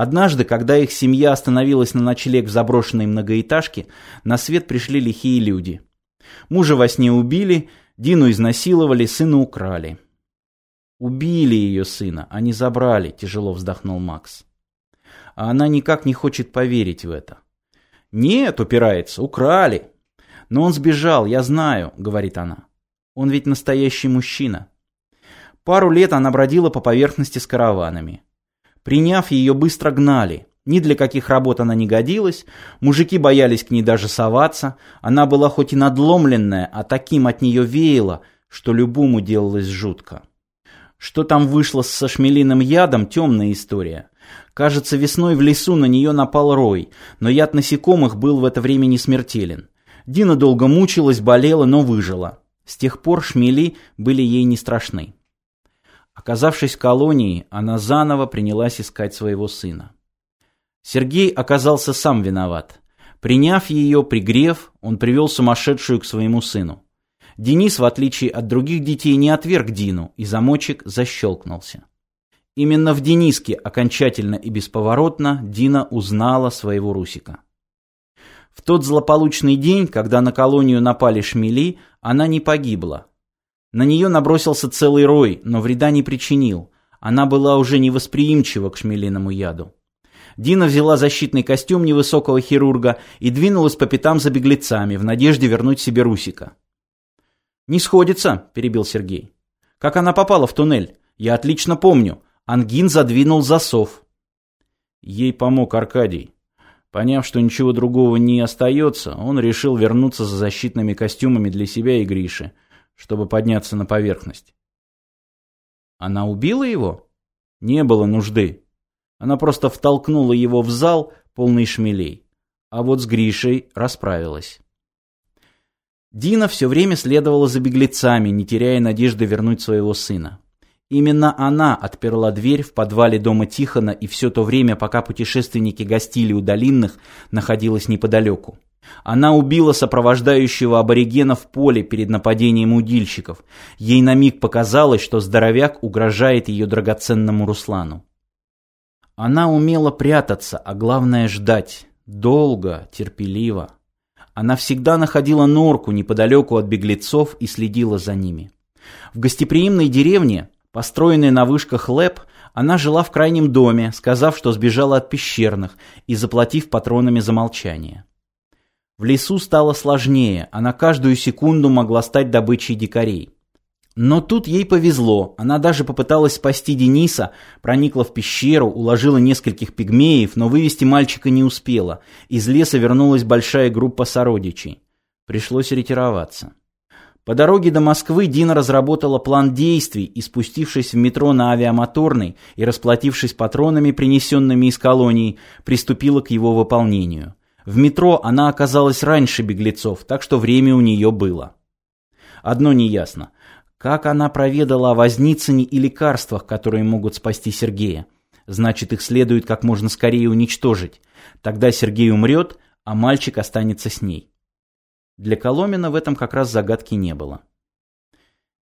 Однажды, когда их семья остановилась на ночлег в заброшенной многоэтажке, на свет пришли лихие люди. Мужа во сне убили, Дину изнасиловали, сына украли. Убили ее сына, а не забрали, тяжело вздохнул Макс. А она никак не хочет поверить в это. Нет, упирается, украли. Но он сбежал, я знаю, говорит она. Он ведь настоящий мужчина. Пару лет она бродила по поверхности с караванами. Приняв ее, быстро гнали. Ни для каких работ она не годилась, мужики боялись к ней даже соваться, она была хоть и надломленная, а таким от нее веяло, что любому делалось жутко. Что там вышло со шмелиным ядом, темная история. Кажется, весной в лесу на нее напал рой, но яд насекомых был в это время не смертелен. Дина долго мучилась, болела, но выжила. С тех пор шмели были ей не страшны. Оказавшись в колонии, она заново принялась искать своего сына. Сергей оказался сам виноват. Приняв ее, пригрев, он привел сумасшедшую к своему сыну. Денис, в отличие от других детей, не отверг Дину, и замочек защелкнулся. Именно в Дениске окончательно и бесповоротно Дина узнала своего Русика. В тот злополучный день, когда на колонию напали шмели, она не погибла. На нее набросился целый рой, но вреда не причинил. Она была уже невосприимчива к шмелиному яду. Дина взяла защитный костюм невысокого хирурга и двинулась по пятам за беглецами в надежде вернуть себе Русика. «Не сходится», – перебил Сергей. «Как она попала в туннель? Я отлично помню. Ангин задвинул засов». Ей помог Аркадий. Поняв, что ничего другого не остается, он решил вернуться за защитными костюмами для себя и Гриши, чтобы подняться на поверхность. Она убила его? Не было нужды. Она просто втолкнула его в зал, полный шмелей. А вот с Гришей расправилась. Дина все время следовала за беглецами, не теряя надежды вернуть своего сына. Именно она отперла дверь в подвале дома Тихона и все то время, пока путешественники гостили у Долинных, находилась неподалеку. Она убила сопровождающего аборигена в поле перед нападением удильщиков. Ей на миг показалось, что здоровяк угрожает ее драгоценному Руслану. Она умела прятаться, а главное ждать. Долго, терпеливо. Она всегда находила норку неподалеку от беглецов и следила за ними. В гостеприимной деревне, построенной на вышках ЛЭП, она жила в крайнем доме, сказав, что сбежала от пещерных и заплатив патронами за молчание. В лесу стало сложнее, она каждую секунду могла стать добычей дикарей. Но тут ей повезло. Она даже попыталась спасти Дениса, проникла в пещеру, уложила нескольких пигмеев, но вывести мальчика не успела. Из леса вернулась большая группа сородичей. Пришлось ретироваться. По дороге до Москвы Дина разработала план действий и, спустившись в метро на авиамоторный и расплатившись патронами, принесенными из колонии, приступила к его выполнению. В метро она оказалась раньше беглецов, так что время у нее было. Одно неясно. Как она проведала о Возницыне и лекарствах, которые могут спасти Сергея? Значит, их следует как можно скорее уничтожить. Тогда Сергей умрет, а мальчик останется с ней. Для Коломина в этом как раз загадки не было.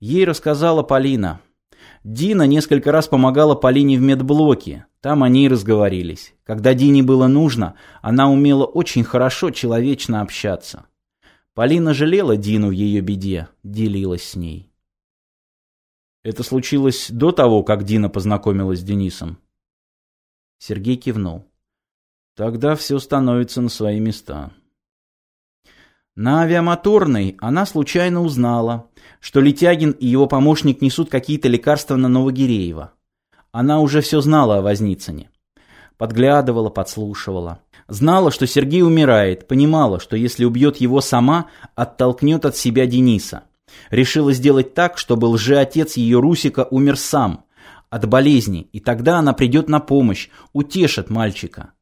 Ей рассказала Полина. Дина несколько раз помогала Полине в медблоке. Там они и разговорились. Когда Дине было нужно, она умела очень хорошо человечно общаться. Полина жалела Дину в ее беде, делилась с ней. Это случилось до того, как Дина познакомилась с Денисом? Сергей кивнул. Тогда все становится на свои места. На авиамоторной она случайно узнала, что Летягин и его помощник несут какие-то лекарства на Новогиреева. Она уже все знала о Возницыне. Подглядывала, подслушивала. Знала, что Сергей умирает, понимала, что если убьет его сама, оттолкнет от себя Дениса. Решила сделать так, чтобы лжеотец ее Русика умер сам, от болезни, и тогда она придет на помощь, утешит мальчика.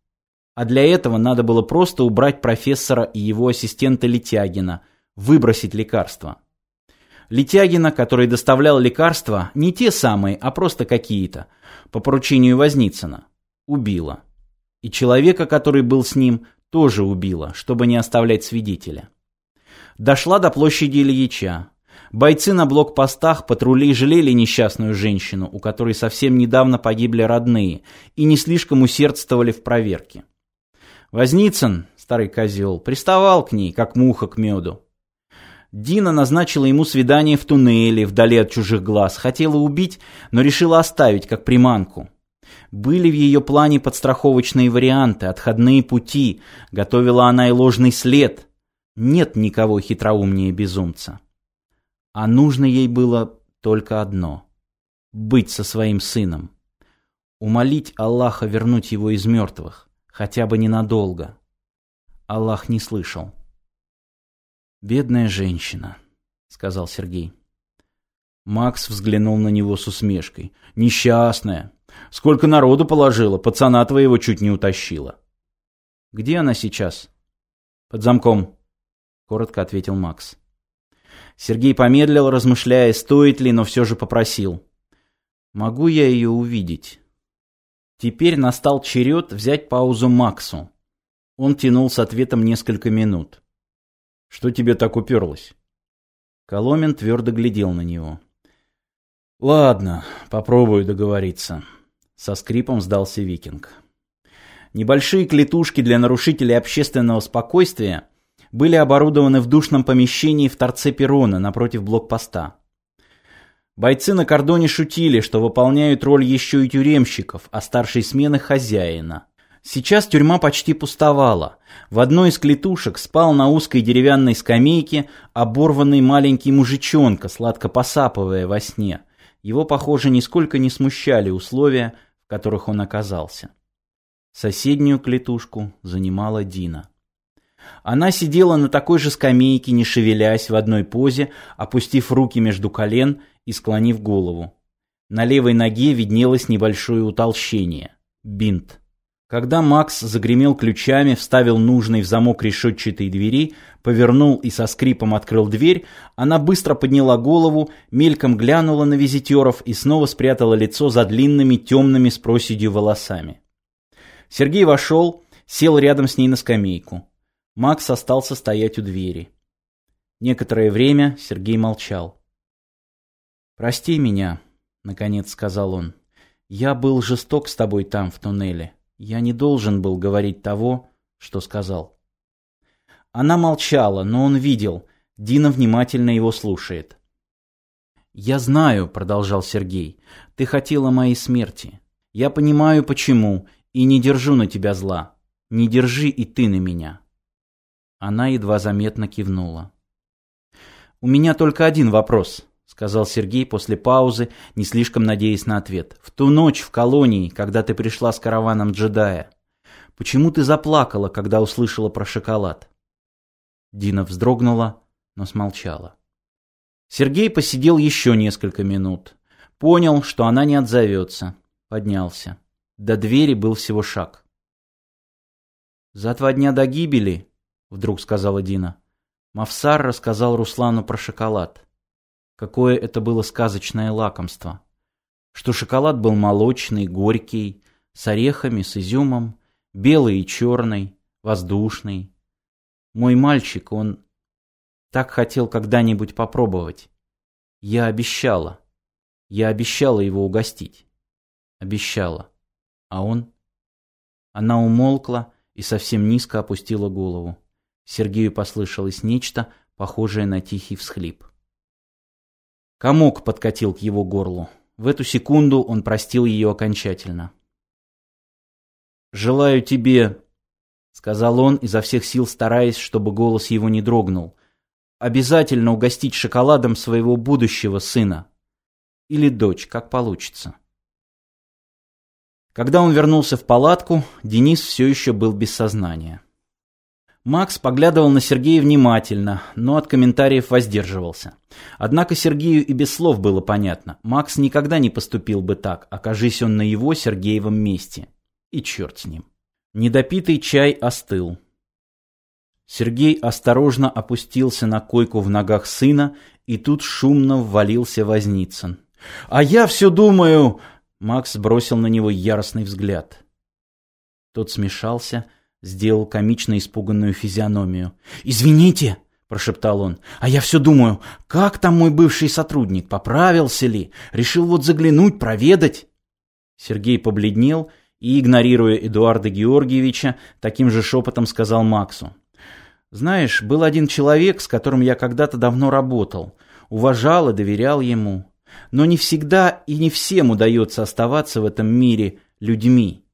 А для этого надо было просто убрать профессора и его ассистента Летягина, выбросить лекарства. Летягина, который доставлял лекарства, не те самые, а просто какие-то, по поручению Возницына, убила. И человека, который был с ним, тоже убила, чтобы не оставлять свидетеля. Дошла до площади Ильича. Бойцы на блокпостах патрулей жалели несчастную женщину, у которой совсем недавно погибли родные, и не слишком усердствовали в проверке. Возницын, старый козел, приставал к ней, как муха к меду. Дина назначила ему свидание в туннеле, вдали от чужих глаз. Хотела убить, но решила оставить, как приманку. Были в ее плане подстраховочные варианты, отходные пути. Готовила она и ложный след. Нет никого хитроумнее безумца. А нужно ей было только одно — быть со своим сыном. Умолить Аллаха вернуть его из мертвых, хотя бы ненадолго. Аллах не слышал. «Бедная женщина», — сказал Сергей. Макс взглянул на него с усмешкой. «Несчастная. Сколько народу положила, пацана твоего чуть не утащила». «Где она сейчас?» «Под замком», — коротко ответил Макс. Сергей помедлил, размышляя, стоит ли, но все же попросил. «Могу я ее увидеть?» Теперь настал черед взять паузу Максу. Он тянул с ответом несколько минут. Что тебе так уперлось?» Коломен твердо глядел на него. «Ладно, попробую договориться». Со скрипом сдался викинг. Небольшие клетушки для нарушителей общественного спокойствия были оборудованы в душном помещении в торце перрона напротив блокпоста. Бойцы на кордоне шутили, что выполняют роль еще и тюремщиков, а старшей смены хозяина. Сейчас тюрьма почти пустовала. В одной из клетушек спал на узкой деревянной скамейке оборванный маленький мужичонка, сладко посапывая во сне. Его, похоже, нисколько не смущали условия, в которых он оказался. Соседнюю клетушку занимала Дина. Она сидела на такой же скамейке, не шевелясь в одной позе, опустив руки между колен и склонив голову. На левой ноге виднелось небольшое утолщение – бинт. Когда Макс загремел ключами, вставил нужный в замок решетчатой двери, повернул и со скрипом открыл дверь, она быстро подняла голову, мельком глянула на визитеров и снова спрятала лицо за длинными темными с проседью волосами. Сергей вошел, сел рядом с ней на скамейку. Макс остался стоять у двери. Некоторое время Сергей молчал. «Прости меня», — наконец сказал он. «Я был жесток с тобой там, в туннеле. Я не должен был говорить того, что сказал. Она молчала, но он видел. Дина внимательно его слушает. «Я знаю», — продолжал Сергей, — «ты хотела моей смерти. Я понимаю, почему, и не держу на тебя зла. Не держи и ты на меня». Она едва заметно кивнула. «У меня только один вопрос», — сказал Сергей после паузы, не слишком надеясь на ответ. «В ту ночь в колонии, когда ты пришла с караваном джедая, почему ты заплакала, когда услышала про шоколад?» Дина вздрогнула, но смолчала. Сергей посидел еще несколько минут. Понял, что она не отзовется. Поднялся. До двери был всего шаг. «За два дня до гибели», — вдруг сказала Дина, — Мавсар рассказал Руслану про шоколад. Какое это было сказочное лакомство. Что шоколад был молочный, горький, с орехами, с изюмом, белый и черный, воздушный. Мой мальчик, он так хотел когда-нибудь попробовать. Я обещала. Я обещала его угостить. Обещала. А он? Она умолкла и совсем низко опустила голову. Сергею послышалось нечто, похожее на тихий всхлип. Комок подкатил к его горлу. В эту секунду он простил ее окончательно. «Желаю тебе», — сказал он, изо всех сил стараясь, чтобы голос его не дрогнул, «обязательно угостить шоколадом своего будущего сына. Или дочь, как получится». Когда он вернулся в палатку, Денис все еще был без сознания. Макс поглядывал на Сергея внимательно, но от комментариев воздерживался. Однако Сергею и без слов было понятно. Макс никогда не поступил бы так, окажись он на его Сергеевом месте. И черт с ним. Недопитый чай остыл. Сергей осторожно опустился на койку в ногах сына, и тут шумно ввалился Возницын. «А я все думаю...» Макс бросил на него яростный взгляд. Тот смешался сделал комично испуганную физиономию. «Извините!» — прошептал он. «А я все думаю, как там мой бывший сотрудник, поправился ли? Решил вот заглянуть, проведать». Сергей побледнел и, игнорируя Эдуарда Георгиевича, таким же шепотом сказал Максу. «Знаешь, был один человек, с которым я когда-то давно работал. Уважал и доверял ему. Но не всегда и не всем удается оставаться в этом мире людьми».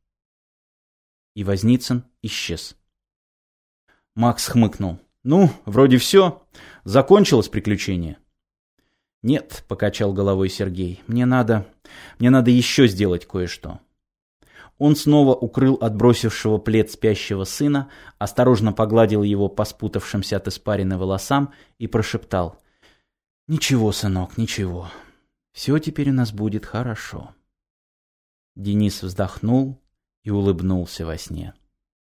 И Возницын исчез. Макс хмыкнул. «Ну, вроде все. Закончилось приключение». «Нет», — покачал головой Сергей, — «мне надо... мне надо еще сделать кое-что». Он снова укрыл отбросившего плед спящего сына, осторожно погладил его по спутавшимся от испарины волосам и прошептал. «Ничего, сынок, ничего. Все теперь у нас будет хорошо». Денис вздохнул и улыбнулся во сне.